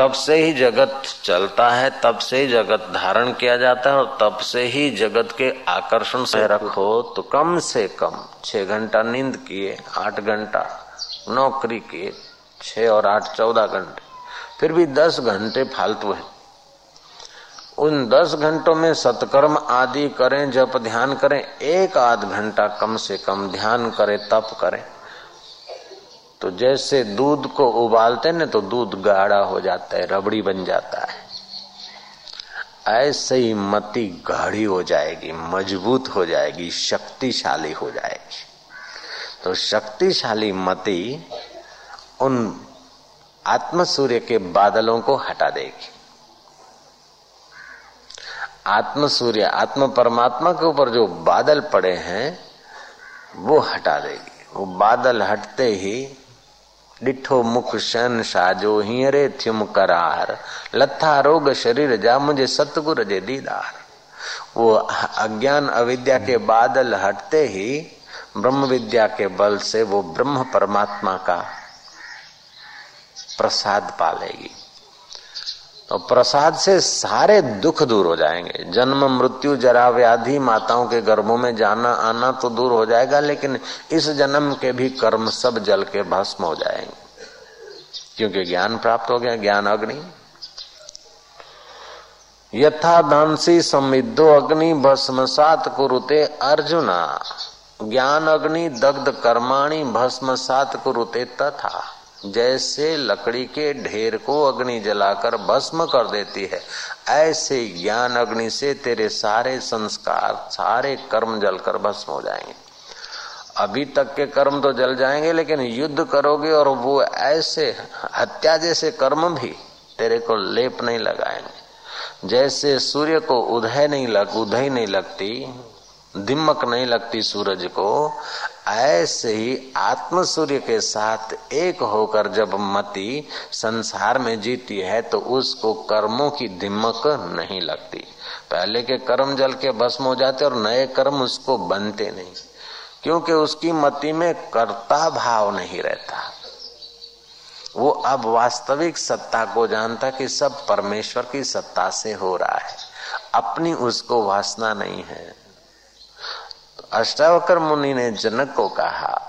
तब से ही जगत चलता है, तब से ही जगत धारण किया जाता है और तब से ही जगत के आकर्षण से रखो तो कम से कम छह घंटा नींद किए, आठ घंटा, नौकरी किए, छह और आठ, चौदह घंटे, फिर भी दस घंटे फालतू है। उन दस घंटों में सत्कर्म आदि करें जब ध्यान करें, एक आध घंटा कम से कम ध्यान करें, तप करें। तो जैसे दूध को उबालते ना तो दूध गाढ़ा हो जाता है, रबड़ी बन जाता है। ऐसे ही मति गाढ़ी हो जाएगी, मज़बूत हो जाएगी, शक्तिशाली हो जाएगी। तो शक्तिशाली मति उन आत्म सूर्य के बादलों को हटा देगी। आत्म सूर्य, आत्म परमात्मा के ऊपर जो बादल पड़े हैं, वो हटा देगी। वो बादल हटते ही डिठो मुख शन साजो हिंरे थियुमि करार। लथा रोग शरीर जा मुझे सतगुर जे दीदार। वो अज्ञान अविद्या के बादल हटते ही, ब्रह्म विद्या के बल से वो ब्रह्म परमात्मा का प्रसाद पालेगी। तो प्रसाद से सारे दुख दूर हो जाएँगे। जन्म, मृत्यु, जरा व्याधि, माताओं के गर्भों में जाना, आना तो दूर हो जाएगा, लेकिन इस जन्म के भी कर्म सब जल के भस्म हो जाएँगे। क्योंकि ज्ञान प्राप्त हो गया, ज्ञान अग्नि। यथा दांसी समिद्धो अग्नि भस्म सात कुरुते अर्जुना। ज्ञान अग्नि दग्ध कर्माणी भस्म सात कुरुते तथा। जैसे लकड़ी के ढेर को अग्नि जलाकर भस्म कर देती है, ऐसे ज्ञान अग्नि से तेरे सारे संस्कार, सारे कर्म जलकर भस्म हो जाएँगे। अभी तक के कर्म तो जल जाएँगे, लेकिन युद्ध करोगे और वो ऐसे हत्या जैसे कर्म भी तेरे को लेप नहीं लगाएँगे। जैसे सूर्य को उदय नहीं लग, उदय नहीं लगती, दिमक नहीं लगती सूरज को ऐसे ही आत्म सूर्य के साथ एक होकर जब मति संसार में जीती है तो उसको कर्मों की दिमक नहीं लगती। पहले के कर्म जल के भस्म हो जाते और नए कर्म उसको बनते नहीं। क्योंकि उसकी मति में कर्ता भाव नहीं रहता। वो अब वास्तविक सत्ता को जानता कि सब परमेश्वर की सत्ता से हो रहा है। अपनी उसको वासना नहीं है। अष्टावकर मुनि ने जनक को कहा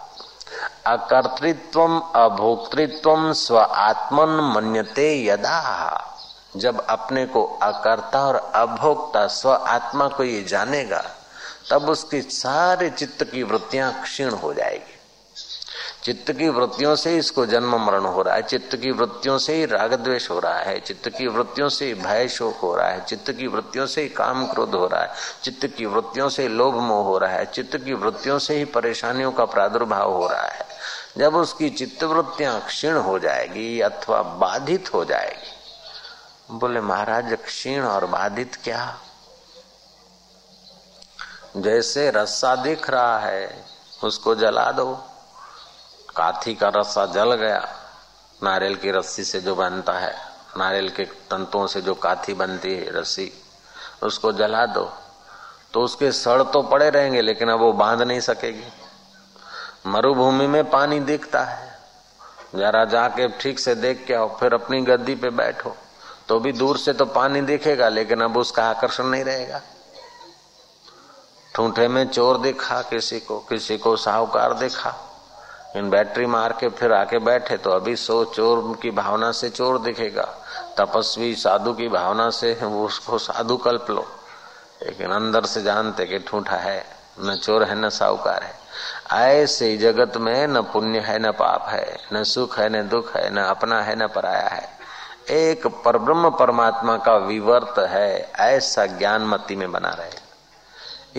अकर्तृत्व अभोक्तृत्व स्व आत्मन मन्यते यदा। जब अपने को अकर्ता और अभोक्ता स्व आत्मा को ये जानेगा, तब उसकी सारे चित्त की वृत्तियाँ क्षीण हो जाएगी। चित्त की वृत्तियों से इसको जन्म मरण हो रहा है, चित्त की वृत्तियों से ही राग द्वेष हो रहा है, चित्त की वृत्तियों से भय शोक हो रहा है, चित्त की वृत्तियों से ही काम क्रोध हो रहा है, चित्त की वृत्तियों से लोभ मोह हो रहा है, चित्त की वृत्तियों से ही परेशानियों का प्रादुर्भाव हो रहा है। जब उसकी चित्त वृत्तियाँ क्षीण हो जाएगी अथवा बाधित हो जाएगी, बोले महाराज क्षीण और बाधित क्या? जैसे रस्सा दिख रहा है, उसको जला दो। काथी का रस्सा जल गया। नारियल की रस्सी से जो बनता है, नारियल के तंतुओं से जो काथी बनती है रस्सी, उसको जला दो। तो उसके सड़ तो पड़े रहेंगे, लेकिन अब वो बाँध नहीं सकेगी। मरुभूमि में पानी दिखता है। जरा जाके ठीक से देख के आओ, फिर अपनी गद्दी पे बैठो। तो भी दूर से तो पानी दिखेगा, लेकिन अब उसका आकर्षण नहीं रहेगा। ठूठे में चोर देखा, किसी को किसी को साहूकार देखा। इन बैटरी मार के फिर आके बैठे तो अभी सो चोर की भावना से चोर दिखेगा। तपस्वी साधु की भावना से वो उसको साधु कल्प लो। लेकिन अंदर से जानते कि ठूठा है, न चोर है, न साहूकार है। ऐसे जगत में न पुण्य है, न पाप है, न सुख है, न दुख है, न अपना है, न पराया है। एक परब्रह्म परमात्मा का विवर्त है, ऐसा ज्ञान मति में बना रहे।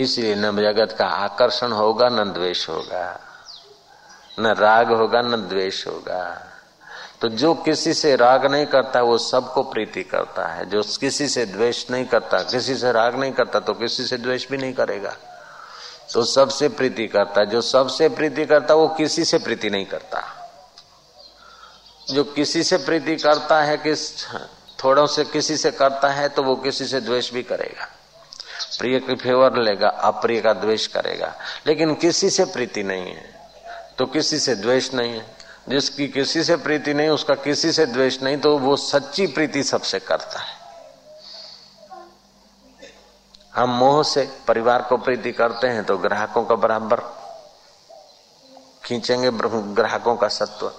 इसलिए न जगत का आकर्षण होगा, न द्वेष होगा। न राग होगा, न द्वेष होगा। तो जो किसी से राग नहीं करता, वो सबको प्रीति करता है। जो किसी से द्वेष नहीं करता, किसी से राग नहीं करता तो किसी से द्वेष भी नहीं करेगा। तो सबसे प्रीति करता जो सबसे प्रीति करता, वो किसी से प्रीति नहीं करता। जो किसी से प्रीति करता है, किस थोड़ों से किसी से करता है तो वो किसी से द्वेष भी करेगा। प्रिय की फेवर लेगा, अप्रिय का द्वेष करेगा। लेकिन किसी से प्रीति नहीं है। तो किसी से द्वेष नहीं है। जिसकी किसी से प्रीति नहीं, उसका किसी से द्वेष नहीं तो वो सच्ची प्रीति सबसे करता है। हम मोह से परिवार को प्रीति करते हैं तो ग्राहकों का बराबर। खींचेंगे ग्राहकों का सत्व।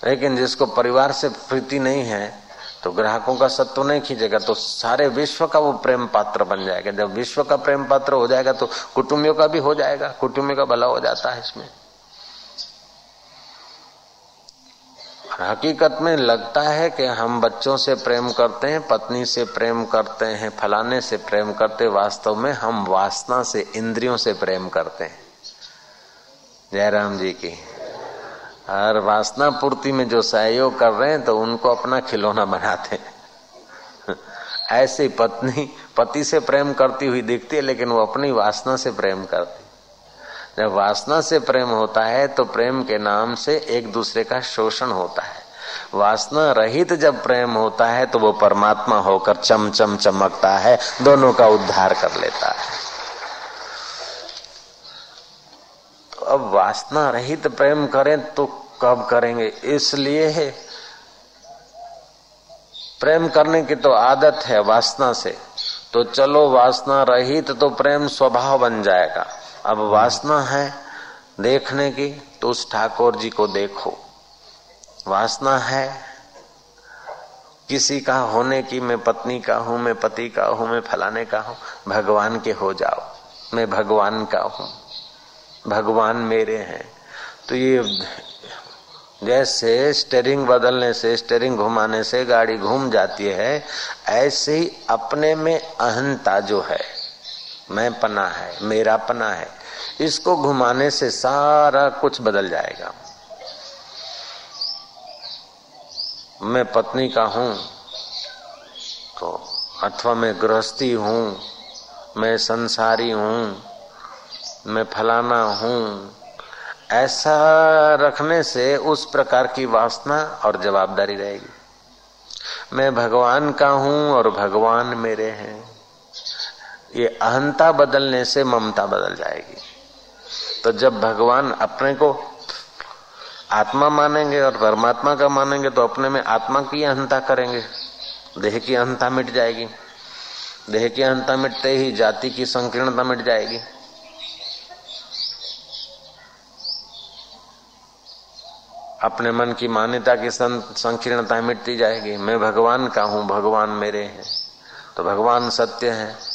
लेकिन जिसको परिवार से प्रीति नहीं है तो ग्राहकों का सत्व नहीं खींचेगा तो सारे विश्व का वो प्रेम पात्र बन जाएगा। जब विश्व का प्रेम पात्र हो जाएगा तो कुटुंबियों का भी हो जाएगा, कुटुंबियों का भला हो जाता है इसमें। हकीकत में लगता है कि हम बच्चों से प्रेम करते हैं, पत्नी से प्रेम करते हैं, फलाने से प्रेम करते वास्तव में हम वासना से, इंद्रियों से प्रेम करते हैं। जयराम जी की और वासना पूर्ति में जो सहयोग कर रहे हैं तो उनको अपना खिलौना बनाते हैं। ऐसी पत्नी, पति से प्रेम करती हुई दिखती है, लेकिन वो अपनी वासना से प्रेम करती जब वासना से प्रेम होता है तो प्रेम के नाम से एक दूसरे का शोषण होता है। वासना रहित जब प्रेम होता है तो वो परमात्मा होकर चम चम चमकता है, दोनों का उद्धार कर लेता है। तो अब वासना रहित प्रेम करें तो कब करेंगे? इसलिए है प्रेम करने की तो आदत है वासना से। तो चलो वासना रहित तो प्रेम स्वभाव बन जाएगा। अब वासना है देखने की तो उस ठाकुर जी को देखो। वासना है किसी का होने की, मैं पत्नी का हूँ, मैं पति का हूँ, मैं फलाने का हूँ, भगवान के हो जाओ, मैं भगवान का हूँ, भगवान मेरे हैं। तो ये जैसे स्टेरिंग बदलने से स्टेरिंग घुमाने से गाड़ी घूम जाती है, ऐसे ही अपने में अहंता जो है मैं पना है, मेरा पना है। इसको घुमाने से सारा कुछ बदल जाएगा। मैं पत्नी का हूँ तो अथवा मैं गृहस्थी हूँ, मैं संसारी हूँ, मैं फलाना हूँ, ऐसा रखने से उस प्रकार की वासना और जवाबदारी रहेगी। मैं भगवान का हूँ और भगवान मेरे हैं। ये अहंता बदलने से ममता बदल जाएगी। तो जब भगवान अपने को आत्मा मानेंगे और परमात्मा का मानेंगे तो अपने में आत्मा की अहंता करेंगे। देह की अहंता मिट जाएगी। देह की अहंता मिटते ही जाति की संकीर्णता मिट जाएगी। अपने मन की मान्यता की संकीर्णता मिटती जाएगी। मैं भगवान का हूँ, भगवान मेरे हैं। तो भगवान सत्य है।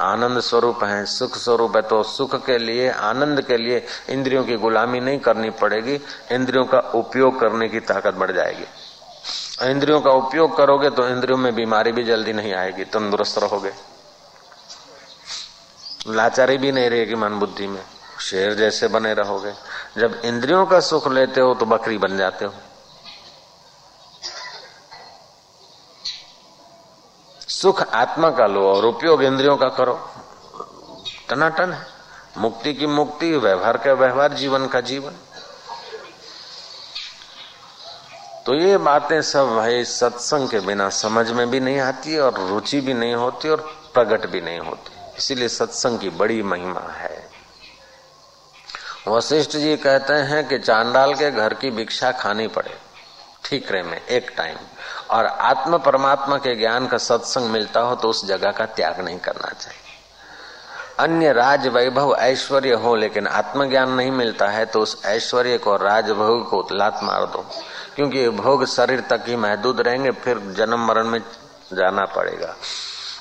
आनंद स्वरूप है, सुख स्वरूप है तो सुख के लिए, आनंद के लिए इंद्रियों की गुलामी नहीं करनी पड़ेगी, इंद्रियों का उपयोग करने की ताकत बढ़ जाएगी। इंद्रियों का उपयोग करोगे तो इंद्रियों में बीमारी भी जल्दी नहीं आएगी, तंदुरुस्त रहोगे। लाचारी भी नहीं रहेगी मन बुद्धि में, शेर जैसे बने रहोगे। जब इंद्रियों का सुख लेते हो तो बकरी बन जाते हो। सुख आत्मा का लो और उपयोग इंद्रियों का करो। टनाटन है। मुक्ति की मुक्ति, व्यवहार का व्यवहार, जीवन का जीवन। तो ये बातें सब भाई सत्संग के बिना समझ में भी नहीं आती और रुचि भी नहीं होती और प्रकट भी नहीं होती। इसीलिए सत्संग की बड़ी महिमा है। वशिष्ठ जी कहते हैं कि चांडाल के घर की भिक्षा खानी पड़े। ठीकरे में एक टाइम और आत्म परमात्मा के ज्ञान का सत्संग मिलता हो तो उस जगह का त्याग नहीं करना चाहिए। अन्य राज वैभव ऐश्वर्य हो लेकिन आत्मज्ञान नहीं मिलता है तो उस ऐश्वर्य को राजभोग को लात मार दो। क्योंकि भोग शरीर तक ही महदूद रहेंगे फिर जन्म मरण में जाना पड़ेगा।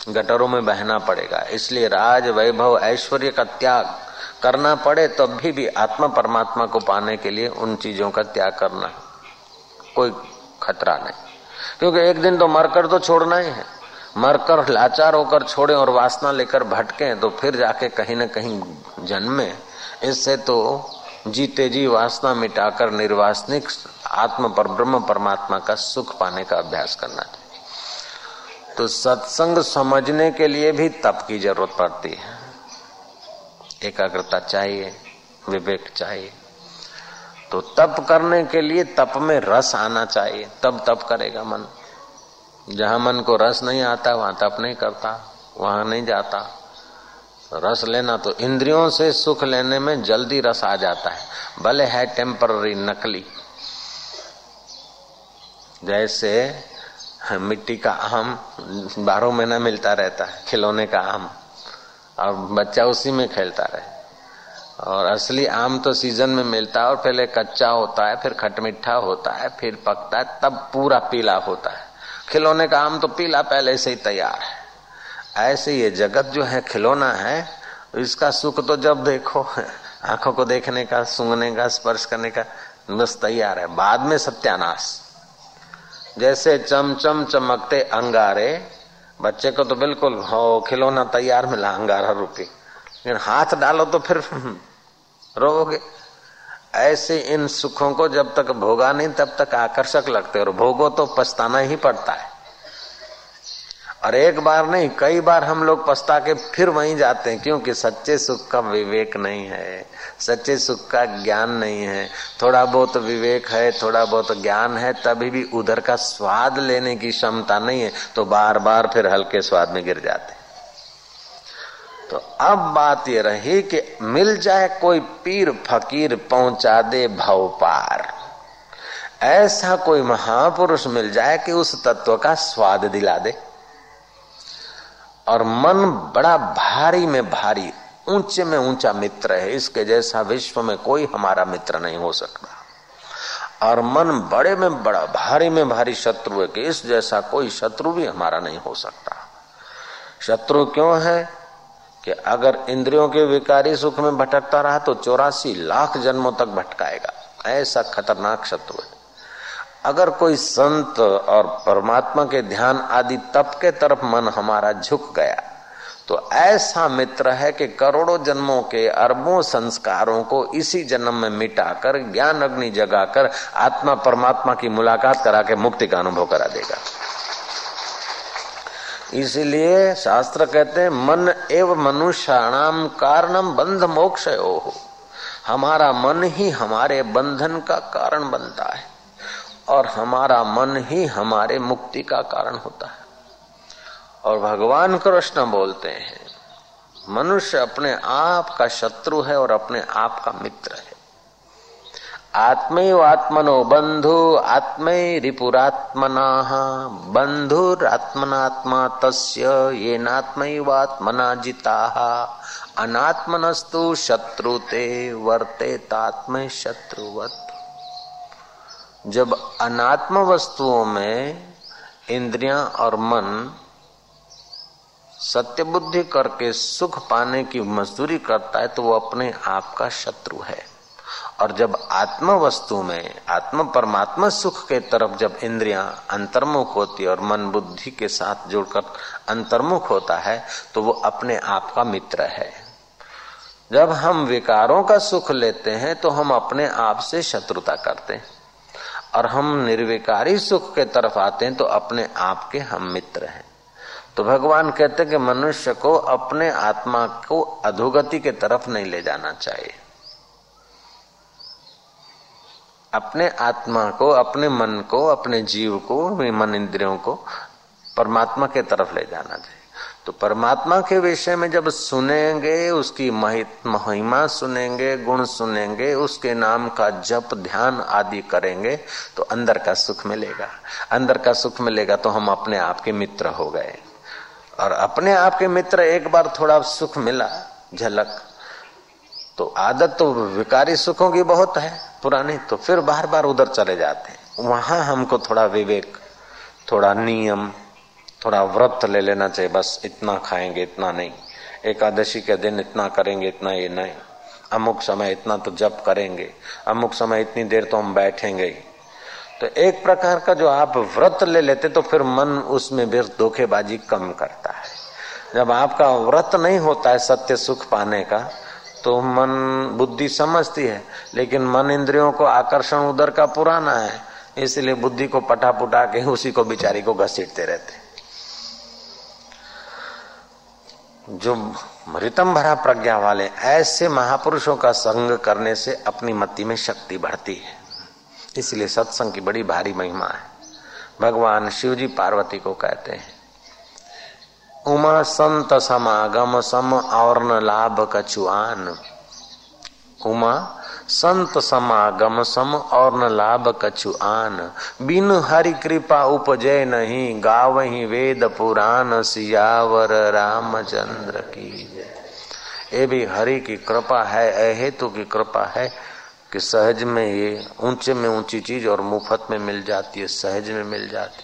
गटरों में बहना पड़ेगा। इसलिए राज वैभव ऐश्वर्य का त्याग करना पड़े तब तो भी, भी आत्मा परमात्मा को पाने के लिए उन चीज़ों का त्याग करना कोई खतरा नहीं। क्योंकि एक दिन तो मरकर तो छोड़ना ही है। मरकर, लाचार होकर छोड़े और वासना लेकर भटके तो फिर जाके कहीं ना कहीं जन्मे। इससे तो जीते जी वासना मिटाकर निर्वासनिक आत्म पर, ब्रह्म परमात्मा का सुख पाने का अभ्यास करना चाहिए। तो सत्संग समझने के लिए भी तप की ज़रूरत पड़ती है। एकाग्रता चाहिए, विवेक चाहिए। तो तप करने के लिए तप में रस आना चाहिए। तब तप करेगा मन। जहाँ मन को रस नहीं आता, वहाँ तप नहीं करता, वहाँ नहीं जाता। रस लेना तो इंद्रियों से सुख लेने में जल्दी रस आ जाता है। भले है टेम्पररी नकली। जैसे मिट्टी का आम बारह महीना मिलता रहता है, खिलौने का आम। और बच्चा उसी में खेलता रहे। और असली आम तो सीज़न में मिलता है और पहले कच्चा होता है, फिर खटमिठा होता है, फिर पकता है, तब पूरा पीला होता है। खिलौने का आम तो पीला पहले से ही तैयार है। ऐसे ये जगत जो है खिलौना है, इसका सुख तो जब देखो, आँखों को देखने का, सूंघने का, स्पर्श करने का, बस तैयार है। बाद में सत्यानाश। जैसे चमचम चमकते अंगारे, बच्चे को तो बिल्कुल, हो, खिलौना तैयार मिला, अंगारा रूपी। लेकिन हाथ डालो तो फिर रोगे। ऐसे इन सुखों को जब तक भोगा नहीं, तब तक आकर्षक लगते और भोगो तो पछताना ही पड़ता है। और एक बार नहीं, कई बार हम लोग पछता के फिर वहीं जाते हैं, क्योंकि सच्चे सुख का विवेक नहीं है। सच्चे सुख का ज्ञान नहीं है। थोड़ा बहुत विवेक है, थोड़ा बहुत ज्ञान है, तभी भी उधर का स्वाद लेने की क्षमता नहीं है। तो बार बार फिर हल्के स्वाद में गिर जाते तो अब बात ये रही कि मिल जाए कोई पीर फकीर पहुँचा दे भव पार। ऐसा कोई महापुरुष मिल जाए कि उस तत्व का स्वाद दिला दे। और मन बड़ा भारी में भारी, ऊँचे में ऊँचा मित्र है, इसके जैसा विश्व में कोई हमारा मित्र नहीं हो सकता। और मन बड़े में बड़ा, भारी में भारी शत्रु है कि इस जैसा कोई शत्रु भी हमारा नहीं हो सकता। शत्रु क्यों है? कि अगर इंद्रियों के विकारी सुख में भटकता रहा तो चौरासी लाख जन्मों तक भटकाएगा। ऐसा खतरनाक शत्रु है। अगर कोई संत और परमात्मा के ध्यान आदि तप के तरफ़ मन हमारा झुक गया तो ऐसा मित्र है कि करोड़ों जन्मों के अरबों संस्कारों को इसी जन्म में मिटाकर, ज्ञान अग्नि जगाकर, आत्मा परमात्मा की मुलाकात करा के मुक्ति का अनुभव करा देगा। इसलिए शास्त्र कहते हैं, मन एवं मनुष्याणाम कारणम बंध मोक्ष हमारा मन ही हमारे बंधन का कारण बनता है, और हमारा मन ही हमारे मुक्ति का कारण होता है। और भगवान कृष्ण बोलते हैं, मनुष्य अपने आप का शत्रु है और अपने आप का मित्र है। आत्मैव आत्मनो बंधु आत्मै रिपुरात्मना बंधुरात्मनात्मा तस्य ये नात्मैवात्मना जिता। अनात्मनस्तु शत्रुते वर्ते तात्म शत्रुवत जब अनात्म वस्तुओं में इंद्रियाँ और मन सत्य बुद्धि करके सुख पाने की मजदूरी करता है तो वो अपने आप का शत्रु है। और जब आत्म वस्तु में, आत्म परमात्मा सुख के तरफ़ जब इंद्रियाँ अंतर्मुख होती और मन बुद्धि के साथ जुड़कर अंतर्मुख होता है तो वो अपने आप का मित्र है। जब हम विकारों का सुख लेते हैं तो हम अपने आप से शत्रुता करते हैं। और हम निर्विकारी सुख के तरफ़ आते हैं तो अपने आप के हम मित्र हैं। तो भगवान कहते हैं कि मनुष्य को अपने आत्मा को अधोगति के तरफ़ नहीं ले जाना चाहिए। अपने आत्मा को, अपने मन को, अपने जीव को मन इंद्रियों को परमात्मा के तरफ़ ले जाना चाहिए। तो परमात्मा के विषय में जब सुनेंगे, उसकी महिमा सुनेंगे, गुण सुनेंगे, उसके नाम का जप, ध्यान आदि करेंगे तो अंदर का सुख मिलेगा। अंदर का सुख मिलेगा तो हम अपने आप के मित्र हो गए। और अपने आप के मित्र एक बार थोड़ा सुख मिला, झलक तो आदत तो विकारी सुखों की बहुत है, पुरानी तो फिर बार बार उधर चले जाते हैं। वहाँ हमको थोड़ा विवेक, थोड़ा नियम, थोड़ा व्रत ले लेना चाहिए, बस इतना खाएँगे, इतना नहीं। एकादशी के दिन इतना करेंगे, इतना ये नहीं। अमुक समय इतना तो जप करेंगे, अमुक समय इतनी देर तो हम बैठेंगे तो एक प्रकार का जो आप व्रत ले लेते तो फिर मन उसमें भी धोखेबाजी कम करता है। जब आपका व्रत नहीं होता है सत्य सुख पाने का तो मन बुद्धि समझती है, लेकिन मन इंद्रियों को आकर्षण उधर का पुराना है, इसलिए बुद्धि को पटा पुटा के उसी को बिचारी को घसीटते रहते जो मृतम भरा प्रज्ञा वाले ऐसे महापुरुषों का संग करने से अपनी मति में शक्ति बढ़ती है। इसलिए सत्संग की बड़ी भारी महिमा है। भगवान शिव जी पार्वती को कहते हैं उमा संत समागम सम और लाभ कछुआन। उमा संत समागम सम और न लाभ कछु आन बिन हरि कृपा उपजय नहीं गाव ही वेद पुराण सियावर रामचंद्र की ये भी हरि की कृपा है अहेतु की कृपा है कि सहज में ये ऊँचे में ऊँची चीज़ और मुफ़्त में मिल जाती है, सहज में मिल जाती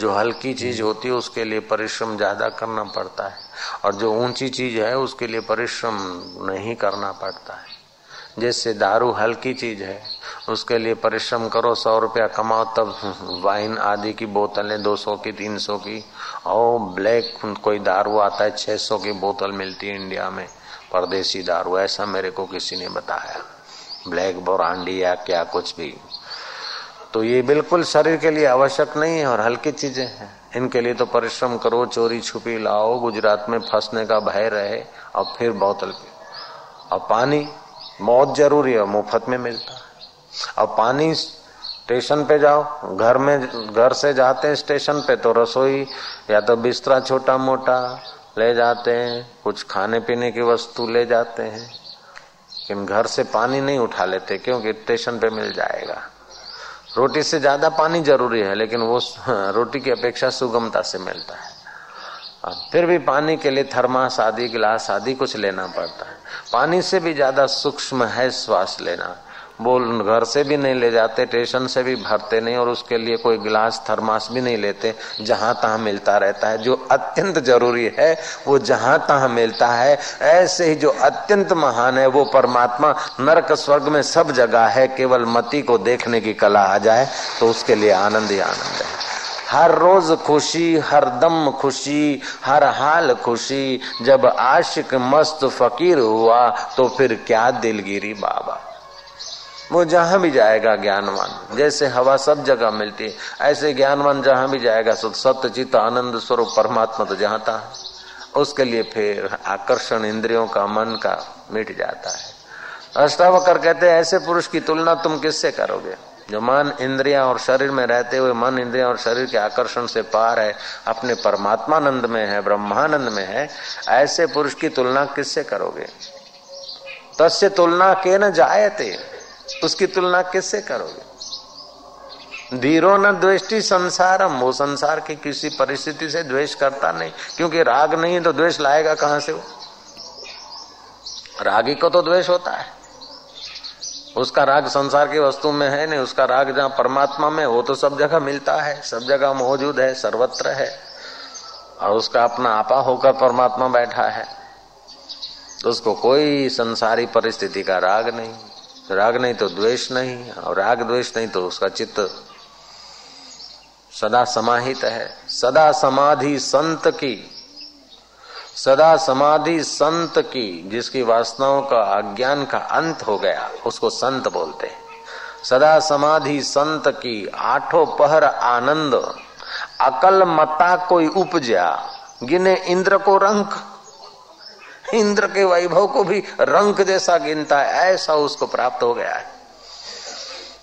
जो हल्की चीज़ होती है उसके लिए परिश्रम ज़्यादा करना पड़ता है। और जो ऊँची चीज़ है उसके लिए परिश्रम नहीं करना पड़ता है। जैसे दारू हल्की चीज़ है उसके लिए परिश्रम करो सौ रुपया कमाओ तब वाइन आदि की बोतलें दो सौ की तीन सौ की और ब्लैक कोई दारू आता है छह सौ की बोतल मिलती है इंडिया में परदेसी दारू। ऐसा मेरे को किसी ने बताया। ब्लैक बोरांडी या क्या कुछ भी। तो ये बिल्कुल शरीर के लिए आवश्यक नहीं है और हल्की चीज़ें हैं। इनके लिए तो परिश्रम करो, चोरी छुपी लाओ, गुजरात में फंसने का भय रहे, और फिर बोतल पे और पानी बहुत ज़रूरी है मुफ़्त में मिलता है। अब पानी स्टेशन पे जाओ, घर में, घर से जाते हैं स्टेशन पे तो रसोई या तो बिस्तरा छोटा मोटा ले जाते हैं, कुछ खाने पीने की वस्तु ले जाते हैं। लेकिन घर से पानी नहीं उठा लेते, क्योंकि स्टेशन पे मिल जाएगा। रोटी से ज़्यादा पानी ज़रूरी है, लेकिन वो रोटी की अपेक्षा सुगमता से मिलता है। फिर भी पानी के लिए थर्मास आदि, गिलास आदि कुछ लेना पड़ता है। पानी से भी ज़्यादा सूक्ष्म है श्वास लेना। बोल, घर से भी नहीं ले जाते स्टेशन से भी भरते नहीं, और उसके लिए कोई गिलास, थर्मास भी नहीं लेते, जहाँ तहां मिलता रहता है। जो अत्यंत ज़रूरी है, वो जहाँ तहां मिलता है। ऐसे ही जो अत्यंत महान है, वो परमात्मा नरक स्वर्ग में सब जगह है, केवल मति को देखने की कला आ जाए तो उसके लिए आनंद ही आनंद है। हर रोज खुशी, हर दम खुशी, हर हाल खुशी, जब आशिक मस्त फकीर हुआ तो फिर क्या दिलगिरी बाबा। वो जहाँ भी जाएगा ज्ञानवान। जैसे हवा सब जगह मिलती है, ऐसे ज्ञानवान जहाँ भी जाएगा सत्य, चित्त, आनंद स्वरूप, परमात्मा तो जहाँ था। उसके लिए फिर आकर्षण इंद्रियों का, मन का मिट जाता है। अष्टावकर कहते हैं, ऐसे पुरुष की तुलना तुम किससे करोगे? जो मन, इंद्रिया और शरीर में रहते हुए मन, इंद्रिया और शरीर के आकर्षण से पार है, अपने परमात्मानंद में है, ब्रह्मानंद में है, ऐसे पुरुष की तुलना किससे करोगे? तस्य तुलना के न जायते। उसकी तुलना किससे करोगे? धीरो न द्वेष्टि संसारम, वो संसार की किसी परिस्थिति से द्वेष करता नहीं। क्योंकि राग नहीं है तो द्वेष लाएगा कहाँ से वो? रागी को तो द्वेष होता है। उसका राग संसार की वस्तु में है नहीं, उसका राग जहाँ परमात्मा में, वो तो सब जगह मिलता है। सब जगह मौजूद है, सर्वत्र है। और उसका अपना आपा होकर परमात्मा बैठा है। तो उसको कोई संसारी परिस्थिति का राग नहीं। राग नहीं तो द्वेष नहीं, और राग द्वेष नहीं तो उसका चित्त सदा समाहित है। सदा समाधि संत की, सदा समाधि संत की, जिसकी वासनाओं का अज्ञान का अंत हो गया, उसको संत बोलते हैं। सदा समाधि संत की आठों पहर आनंद, अकल मता कोई उपजा, गिने इंद्र को रंक इंद्र के वैभव को भी रंग जैसा गिनता है, ऐसा उसको प्राप्त हो गया है।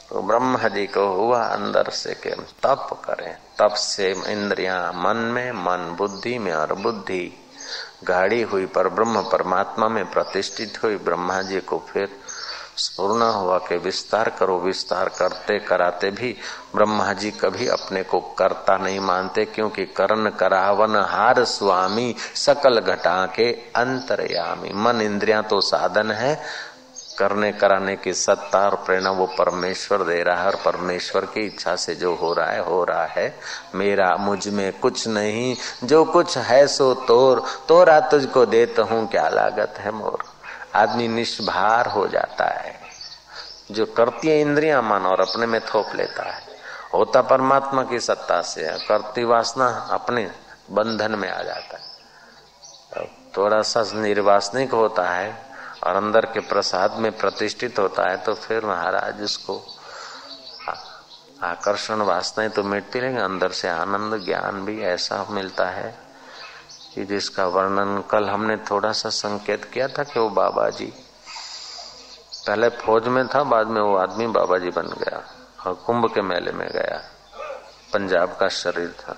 तो ब्रह्म जी को हुआ अंदर से के तप करें। तप से इंद्रिया मन में, मन बुद्धि में और बुद्धि। गाड़ी हुई पर ब्रह्म परमात्मा में प्रतिष्ठित हुई ब्रह्मा जी को फिर स्पूर्ण हुआ के विस्तार करो, विस्तार करते कराते भी ब्रह्मा जी कभी अपने को करता नहीं मानते, क्योंकि करण, करावन, हार, स्वामी, सकल घटा के अंतरयामी। मन इंद्रिया तो साधन है। करने कराने की सत्ता और प्रेरणा वो परमेश्वर दे रहा है और परमेश्वर की इच्छा से जो हो रहा है, हो रहा है। मेरा, मुझमें कुछ नहीं। जो कुछ है सो तोर। तोरा तुझको देता हूँ, क्या लागत है मोर? आदमी निष्भार हो जाता है। जो करती है इंद्रिया मन और अपने में थोप लेता है। होता परमात्मा की सत्ता से करती वासना अपने बंधन में आ जाता है। थोड़ा सा निर्वासनिक होता है और अंदर के प्रसाद में प्रतिष्ठित होता है तो फिर महाराज उसको आकर्षण वासनाएँ तो मिटती रहेंगे। अंदर से आनंद, ज्ञान भी ऐसा मिलता है। कि जिसका वर्णन कल हमने थोड़ा सा संकेत किया था कि वो बाबा जी पहले फौज में था, बाद में वो आदमी बाबा जी बन गया और कुंभ के मेले में गया। पंजाब का शरीर था।